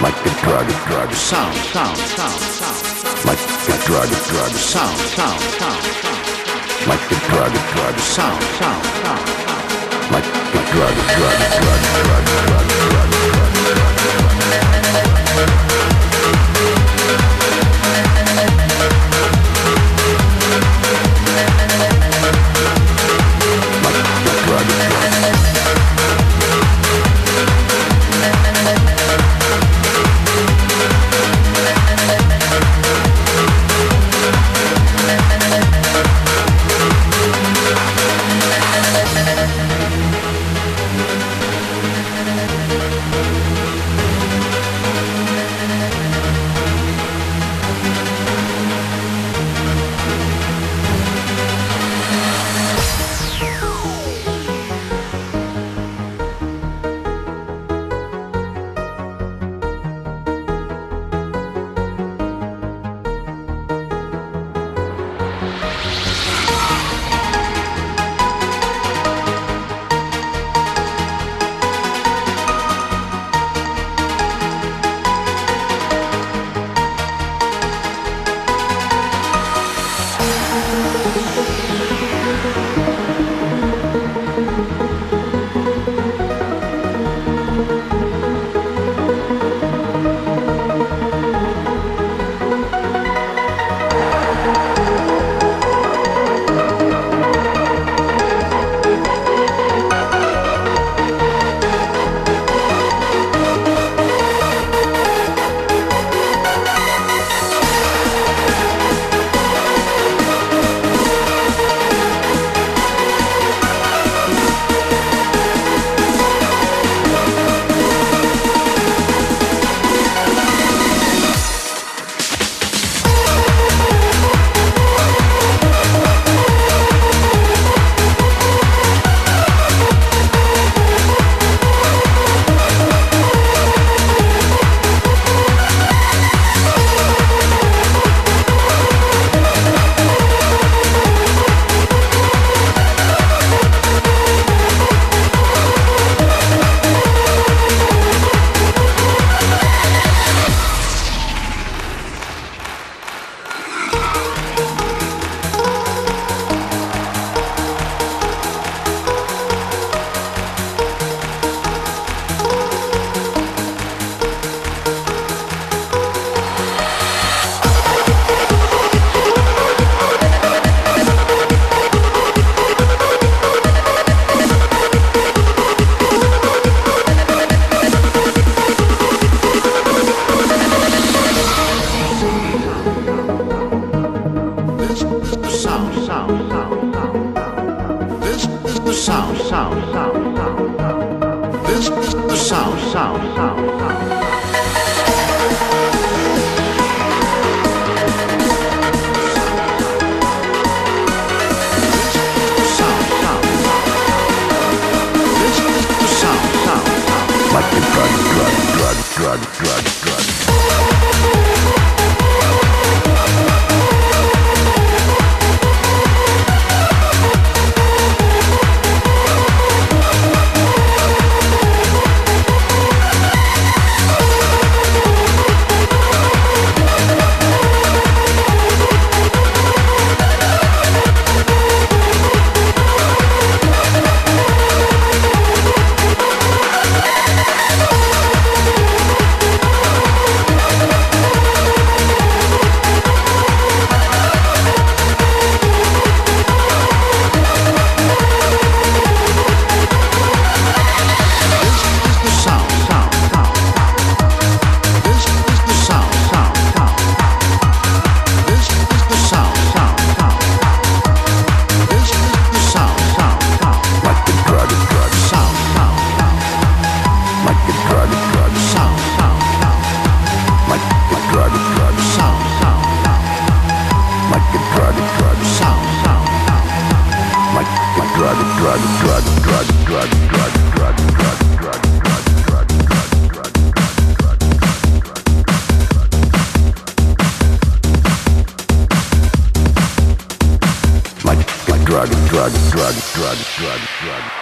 Like a drug, drug. Sound, sound, sound, sound. Like a drug, drug. Sound, sound, sound, sound. Like a drug, drug. Sound, sound, sound. Like a drug, drug, drug. sound. sound, sound. Like drug, drug, drug, drug. drug, drug, drug, drug, drug, drug.